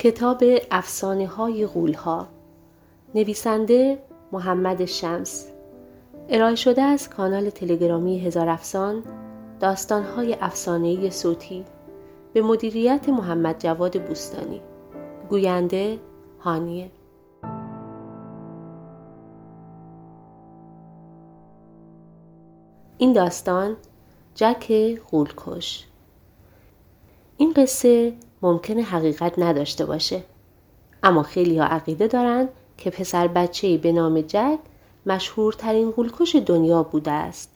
کتاب افسانه های غول ها نویسنده محمد شمس. ارائه شده از کانال تلگرامی هزار افسان داستان های افسانه صوتی. به مدیریت محمد جواد بوستانی. گوینده هانیه. این داستان جک غولکش. این قصه ممکنه حقیقت نداشته باشه اما خیلی ها عقیده دارن که پسر بچه به نام جک مشهورترین غولکش دنیا بوده است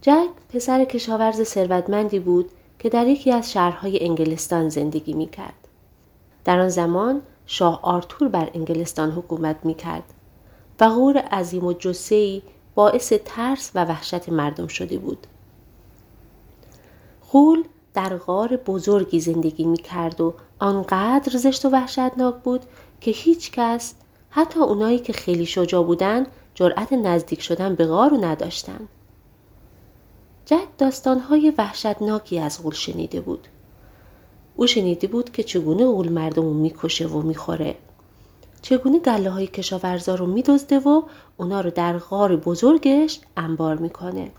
جک پسر کشاورز ثروتمندی بود که در یکی از شهرهای انگلستان زندگی می کرد. در آن زمان شاه آرتور بر انگلستان حکومت می کرد و غور عظیم و جسهی باعث ترس و وحشت مردم شده بود. غول در غار بزرگی زندگی می کرد و آنقدر زشت و وحشتناک بود که هیچ کس حتی اونایی که خیلی شجاع بودن جرأت نزدیک شدن به غار رو نداشتن. جک داستانهای وحشتناکی از غول شنیده بود. او شنیده بود که چگونه غول مردم رو می‌کشه و می‌خوره. چگونه گله های کشاورزا رو میدزده و اونا رو در غار بزرگش انبار می‌کنه.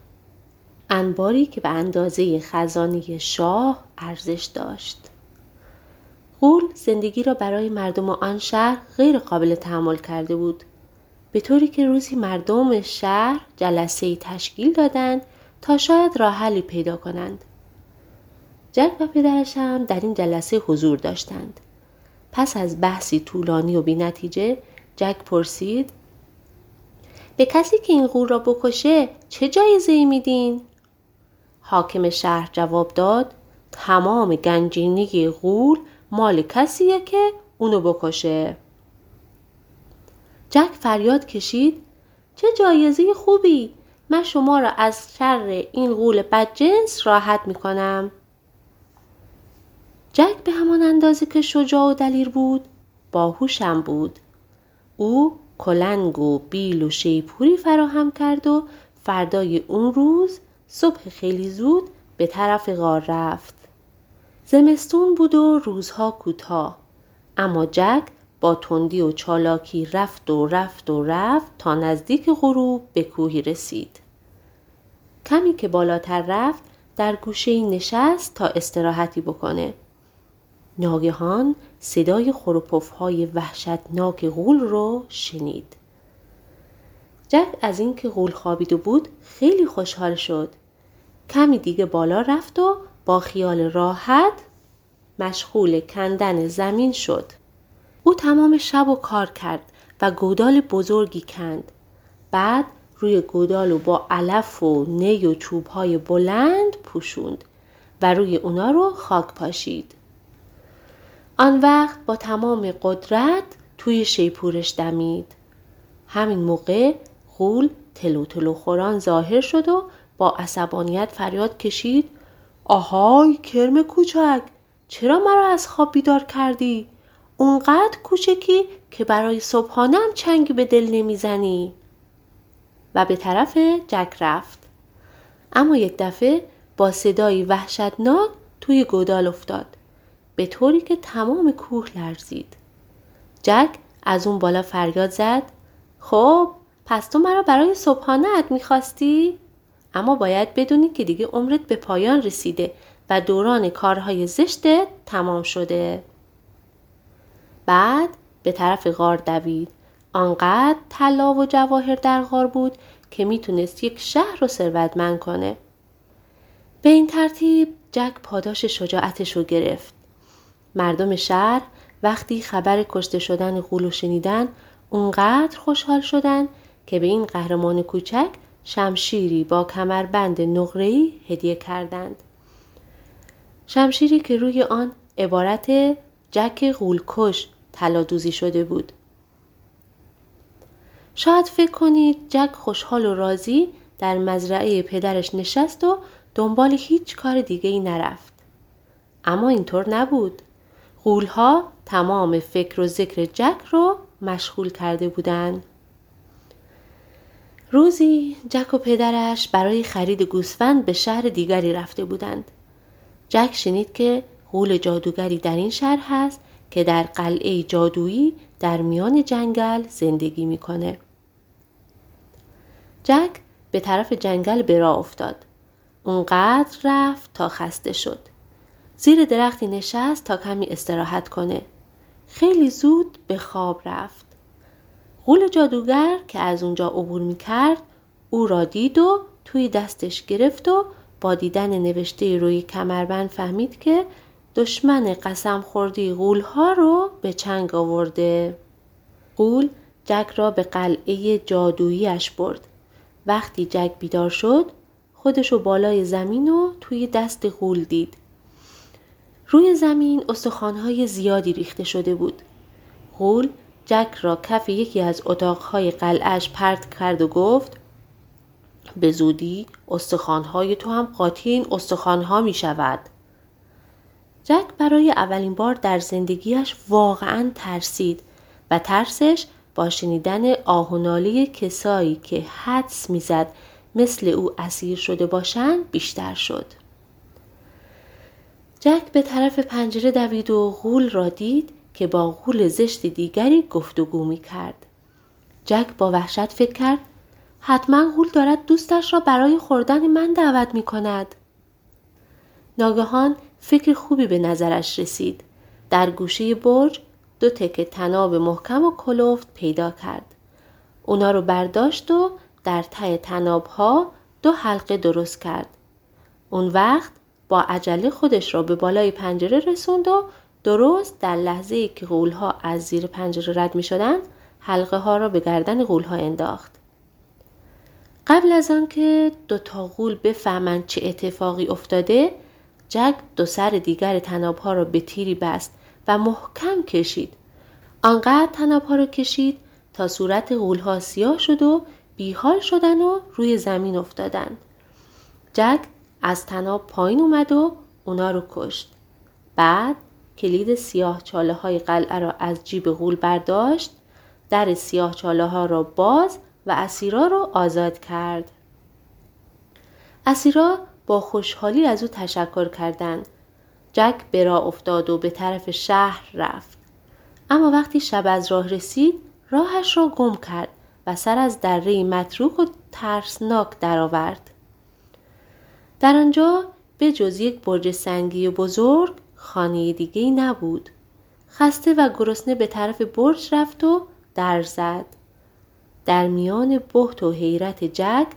انباری که به اندازه خزانه شاه ارزش داشت. غول زندگی را برای مردم آن شهر غیر قابل تحمل کرده بود. به طوری که روزی مردم شهر جلسه تشکیل دادند تا شاید راه حلی پیدا کنند. جک و پدرش هم در این جلسه حضور داشتند. پس از بحثی طولانی و بینتیجه جک پرسید به کسی که این غول را بکشه چه جایزه ای میدین؟ حاکم شهر جواب داد تمام گنجینگی غول مال کسیه که اونو بکشه. جک فریاد کشید چه جایزه خوبی من شما را از شر این غول بدجنس راحت می‌کنم. جک به همان اندازه که شجاع و دلیر بود باهوشم بود. او کلنگ و بیل و شیپوری فراهم کرد و فردای اون روز صبح خیلی زود به طرف غار رفت. زمستون بود و روزها کوتاه اما جک با تندی و چالاکی رفت و رفت و رفت تا نزدیک غروب به کوهی رسید. کمی که بالاتر رفت در گوشه نشست تا استراحتی بکنه. ناگهان صدای خروپف وحشتناک غول رو شنید. جک از اینکه غول خوابیده بود خیلی خوشحال شد. کمی دیگه بالا رفت و با خیال راحت مشغول کندن زمین شد. او تمام شب و کار کرد و گودال بزرگی کند. بعد روی گودال و با علف و نی و چوبهای بلند پوشوند و روی اونا رو خاک پاشید. آن وقت با تمام قدرت توی شیپورش دمید. همین موقع غول تلو تلو خوران ظاهر شد و با عصبانیت فریاد کشید آهای کرم کوچک چرا مرا از خواب بیدار کردی؟ اونقدر کوچکی که برای صبحانم چنگی به دل نمی‌زنی و به طرف جک رفت اما یک دفعه با صدایی وحشتناک توی گودال افتاد به طوری که تمام کوه لرزید جک از اون بالا فریاد زد خب پس تو مرا برای صبحانت می‌خواستی؟ اما باید بدونی که دیگه عمرت به پایان رسیده و دوران کارهای زشتت تمام شده. بعد به طرف غار دوید. آنقدر طلا و جواهر در غار بود که می‌تونست یک شهر رو ثروتمند کنه. به این ترتیب جک پاداش شجاعتش رو گرفت. مردم شهر وقتی خبر کشته شدن غولو شنیدن اونقدر خوشحال شدن که به این قهرمان کوچک شمشیری با کمربند نقره‌ای هدیه کردند. شمشیری که روی آن عبارت جک غولکش طلا دوزی شده بود. شاید فکر کنید جک خوشحال و راضی در مزرعه پدرش نشست و دنبال هیچ کار دیگه ای نرفت. اما اینطور نبود. غولها تمام فکر و ذکر جک رو مشغول کرده بودند. روزی جک و پدرش برای خرید گوسفند به شهر دیگری رفته بودند. جک شنید که غول جادوگری در این شهر هست که در قلعه جادویی در میان جنگل زندگی می‌کنه. جک به طرف جنگل به راه افتاد. اونقدر رفت تا خسته شد. زیر درختی نشست تا کمی استراحت کنه. خیلی زود به خواب رفت. غول جادوگر که از اونجا عبور می کرد او را دید و توی دستش گرفت و با دیدن نوشته روی کمربند فهمید که دشمن قسم خوردی غول ها رو به چنگ آورده. غول جک را به قلعه جادوییش برد. وقتی جک بیدار شد خودشو بالای زمین و توی دست غول دید. روی زمین استخوانهای زیادی ریخته شده بود. غول جک را کف یکی از اتاقهای قلعش پرت کرد و گفت به زودی استخوانهای تو هم قاطی این استخوانها می شود. جک برای اولین بار در زندگیش واقعا ترسید و ترسش با شنیدن آهنالی کسایی که حدس می‌زد مثل او اسیر شده باشند بیشتر شد. جک به طرف پنجره دوید و غول را دید که با غول زشت دیگری گفتگو می کرد. جک با وحشت فکر کرد حتما غول دارد دوستش را برای خوردن من دعوت می کند. ناگهان فکر خوبی به نظرش رسید. در گوشه برج دو تکه تناب محکم و کلوفت پیدا کرد. اونا رو برداشت و در ته تناب ها دو حلقه درست کرد. اون وقت با عجله خودش را به بالای پنجره رسوند و درست در لحظه ای که غول ها از زیر پنجره رد می شدند حلقه ها را به گردن غول ها انداخت. قبل از آنکه دو تا غول بفهمند چه اتفاقی افتاده جک دو سر دیگر تناب ها را به تیری بست و محکم کشید. آنقدر تناب ها را کشید تا صورت غول ها سیاه شد و بیحال شدن و روی زمین افتادن. جک از تناب پایین اومد و اونا رو کشت. بعد کلید سیاه چاله های قلعه را از جیب غول برداشت در سیاه چاله ها را باز و اسیرا را آزاد کرد. اسیرا با خوشحالی از او تشکر کردند. جک به راه افتاد و به طرف شهر رفت. اما وقتی شب از راه رسید راهش را گم کرد و سر از دره متروک و ترسناک درآورد. در آنجا به جز یک برج سنگی بزرگ خانه دیگه نبود. خسته و گرسنه به طرف برج رفت و در زد. در میان بحت و حیرت جک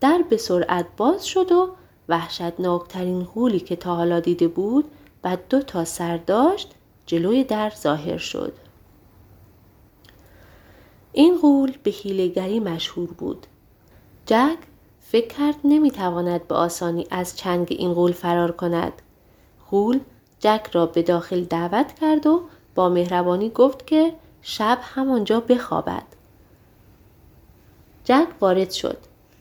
در به سرعت باز شد و وحشتناکترین غولی که تا حالا دیده بود و دو تا سر داشت جلوی در ظاهر شد. این غول به حیلهگری مشهور بود. جک فکر کرد نمی‌تواند به آسانی از چنگ این غول فرار کند. غول جک را به داخل دعوت کرد و با مهربانی گفت که شب همانجا بخوابد. جک وارد شد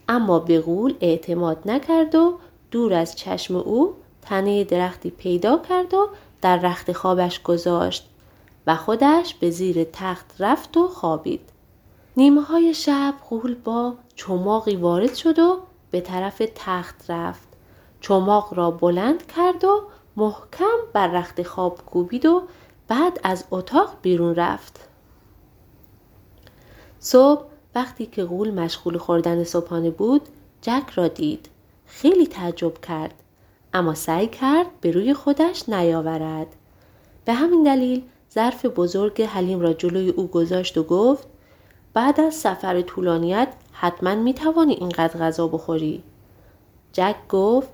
اما به غول اعتماد نکرد و دور از چشم او تنه درختی پیدا کرد و در رخت خوابش گذاشت و خودش به زیر تخت رفت و خوابید. نیمه های شب غول با چماقی وارد شد و به طرف تخت رفت. چماق را بلند کرد و محکم بر رخت خواب کوبید و بعد از اتاق بیرون رفت. صبح وقتی که غول مشغول خوردن صبحانه بود جک را دید. خیلی تعجب کرد اما سعی کرد به روی خودش نیاورد. به همین دلیل ظرف بزرگ حلیم را جلوی او گذاشت و گفت بعد از سفر طولانیت حتما می توانی اینقدر غذا بخوری. جک گفت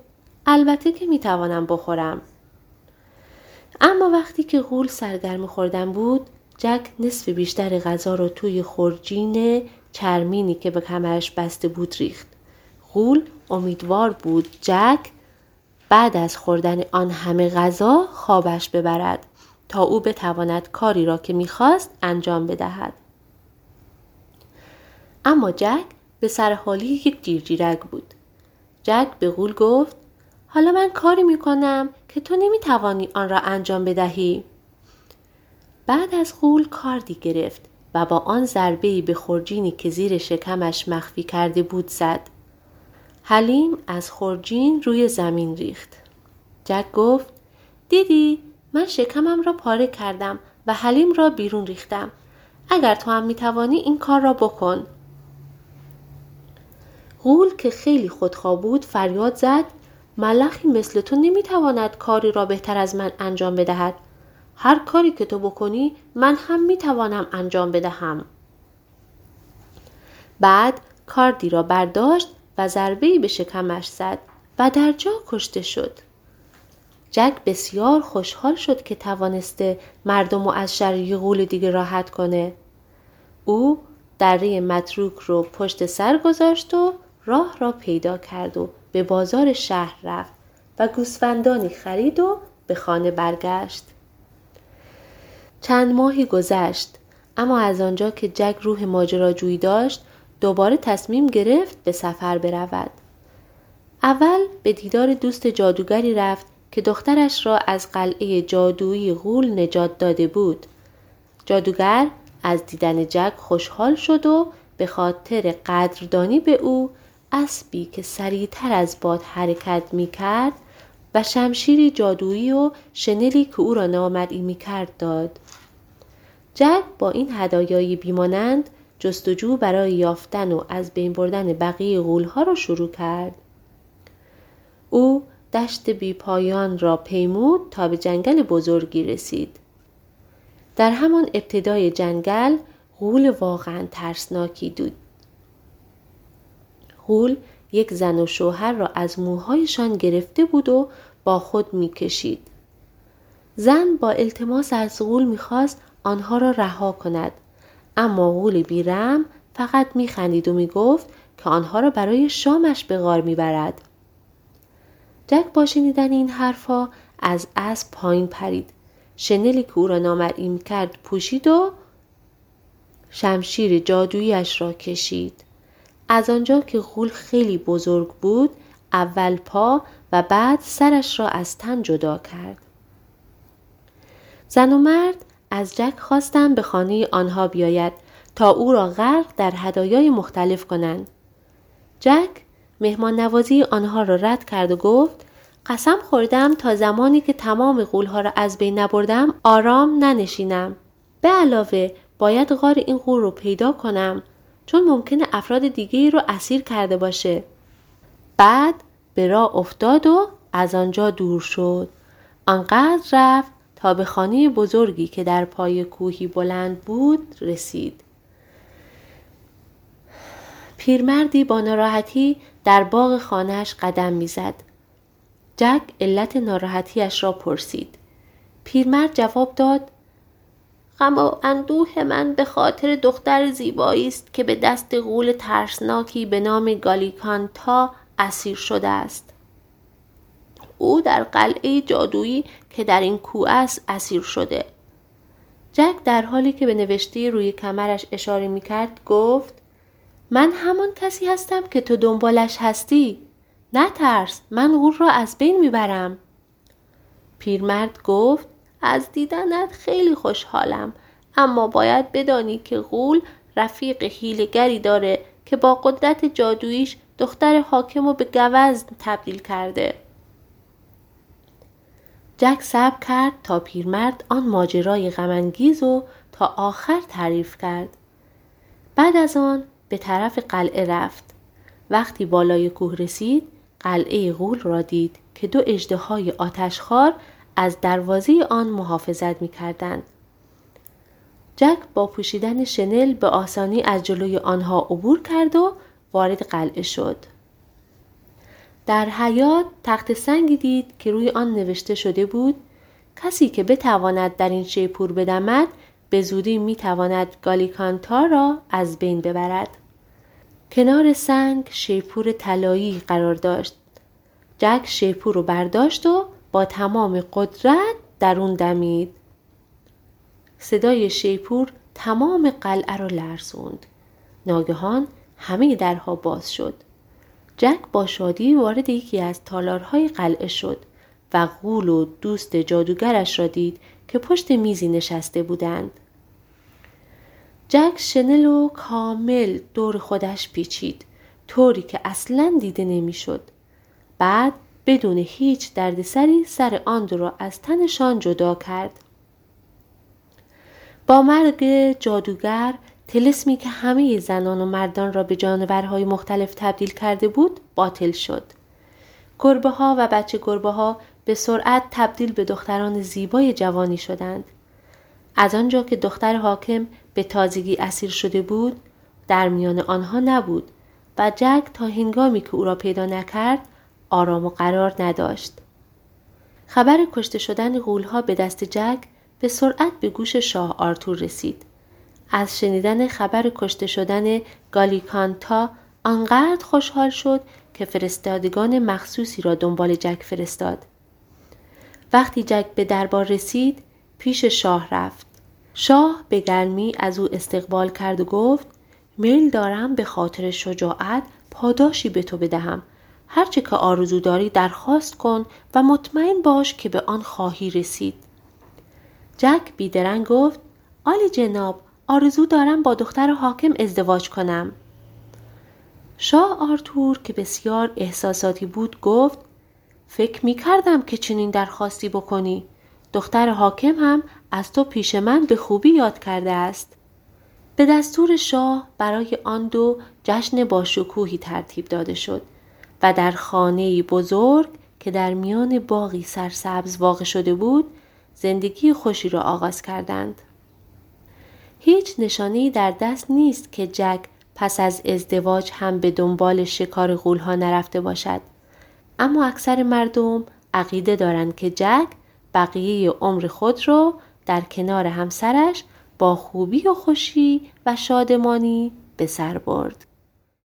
البته که می توانم بخورم. اما وقتی که غول سرگرم خوردن بود جک نصف بیشتر غذا را توی خورجین چرمینی که به کمرش بسته بود ریخت. غول امیدوار بود جک بعد از خوردن آن همه غذا خوابش ببرد تا او بتواند کاری را که می‌خواست انجام بدهد. اما جک به سر حالی یک جیرجیرک بود. جک به غول گفت حالا من کاری می‌کنم که تو نمی‌توانی آن را انجام بدهی. بعد از غول کاردی گرفت و با آن ضربه به خورجینی که زیر شکمش مخفی کرده بود زد. حلیم از خورجین روی زمین ریخت. جک گفت دیدی من شکمم را پاره کردم و حلیم را بیرون ریختم. اگر تو هم می‌توانی این کار را بکن. غول که خیلی خودخواه بود فریاد زد ملخی مثل تو نمی‌تواند کاری را بهتر از من انجام بدهد. هر کاری که تو بکنی من هم می‌توانم انجام بدهم. بعد کاردی را برداشت و ضربه‌ای به شکمش زد و در جا کشته شد. جک بسیار خوشحال شد که توانسته مردم و از شر غول دیگه راحت کنه. او دره متروک رو پشت سر گذاشت و راه را پیدا کرد و به بازار شهر رفت و گوسفندانی خرید و به خانه برگشت. چند ماهی گذشت اما از آنجا که جک روح ماجراجویی داشت دوباره تصمیم گرفت به سفر برود. اول به دیدار دوست جادوگری رفت که دخترش را از قلعه جادویی غول نجات داده بود. جادوگر از دیدن جک خوشحال شد و به خاطر قدردانی به او اسبی که سریعتر از باد حرکت می کرد و شمشیری جادویی و شنلی که او را نامرئی می کرد داد. جک با این هدایای بیمانند جستجو برای یافتن و از بین بردن بقیه غولها را شروع کرد. او دشت بی پایان را پیمود تا به جنگل بزرگی رسید. در همان ابتدای جنگل غول واقعا ترسناکی دود. غول یک زن و شوهر را از موهایشان گرفته بود و با خود می‌کشید. زن با التماس از غول می‌خواست آنها را رها کند. اما غول بیرم فقط میخندید و می‌گفت که آنها را برای شامش به غار می‌برد. جک با شنیدن این حرفها از اسب پایین پرید. شنلی که او را نامرئی کرد پوشید و شمشیر جادوییش را کشید. از آنجا که غول خیلی بزرگ بود اول پا و بعد سرش را از تن جدا کرد زن و مرد از جک خواستند به خانه آنها بیاید تا او را غرق در هدایای مختلف کنند. جک مهمان نوازی آنها را رد کرد و گفت قسم خوردم تا زمانی که تمام غولها را از بین نبردم آرام ننشینم. به علاوه باید غار این غول رو پیدا کنم چون ممکنه افراد دیگه رو اسیر کرده باشه. بعد به راه افتاد و از آنجا دور شد. آنقدر رفت تا به خانه بزرگی که در پای کوهی بلند بود رسید. پیرمردی با ناراحتی در باغ خانهش قدم می‌زد. جک علت ناراحتیش را پرسید. پیرمرد جواب داد غم و اندوه من به خاطر دختر زیبایی است که به دست غول ترسناکی به نام گالیکانتا اسیر شده است. او در قلعه جادویی که در این کوه است اسیر شده. جک در حالی که به نوشته روی کمرش اشاره می کرد گفت من همان کسی هستم که تو دنبالش هستی. نترس من غول را از بین می‌برم. پیرمرد گفت از دیدنت خیلی خوشحالم اما باید بدانی که غول رفیق هیلگری داره که با قدرت جادویش دختر حاکم رو به گوزن تبدیل کرده. جک صبر کرد تا پیرمرد آن ماجرای غمانگیز و تا آخر تعریف کرد. بعد از آن به طرف قلعه رفت. وقتی بالای کوه رسید قلعه غول را دید که دو اجدهای آتشخوار از دروازه آن محافظت می کردند. جک با پوشیدن شنل به آسانی از جلوی آنها عبور کرد و وارد قلعه شد. در حیات تخت سنگی دید که روی آن نوشته شده بود کسی که بتواند در این شیپور بدمد به زودی می تواند گالیکانتا را از بین ببرد. کنار سنگ شیپور طلایی قرار داشت. جک شیپور رو برداشت و با تمام قدرت در اون دمید. صدای شیپور تمام قلعه را لرزوند. ناگهان همه درها باز شد. جک با شادی وارد یکی از تالارهای قلعه شد و غول و دوست جادوگرش را دید که پشت میزی نشسته بودند. جک شنل و کامل دور خودش پیچید طوری که اصلا دیده نمی‌شد. بعد بدون هیچ دردسری سر آن را از تنشان جدا کرد. با مرگ جادوگر تلسمی که همه زنان و مردان را به جانورهای مختلف تبدیل کرده بود باطل شد. گربه ها و بچه گربه ها به سرعت تبدیل به دختران زیبای جوانی شدند. از آنجا که دختر حاکم به تازگی اسیر شده بود در میان آنها نبود و جک تا هنگامی که او را پیدا نکرد آرام و قرار نداشت. خبر کشته شدن غولها به دست جک به سرعت به گوش شاه آرتور رسید. از شنیدن خبر کشته شدن گالیکانتا آنقدر خوشحال شد که فرستادگان مخصوصی را دنبال جک فرستاد. وقتی جک به دربار رسید پیش شاه رفت. شاه به گرمی از او استقبال کرد و گفت میل دارم به خاطر شجاعت پاداشی به تو بدهم. هرچه که آرزو داری درخواست کن و مطمئن باش که به آن خواهی رسید. جک بیدرنگ گفت آلی جناب آرزو دارم با دختر حاکم ازدواج کنم. شاه آرتور که بسیار احساساتی بود گفت فکر می کردم که چنین درخواستی بکنی. دختر حاکم هم از تو پیش من به خوبی یاد کرده است. به دستور شاه برای آن دو جشن باشکوهی ترتیب داده شد و در خانه بزرگ که در میان باغی سرسبز واقع شده بود زندگی خوشی را آغاز کردند. هیچ نشانی در دست نیست که جک پس از ازدواج هم به دنبال شکار غولها نرفته باشد. اما اکثر مردم عقیده دارند که جک بقیه عمر خود را در کنار همسرش با خوبی و خوشی و شادمانی به سر برد.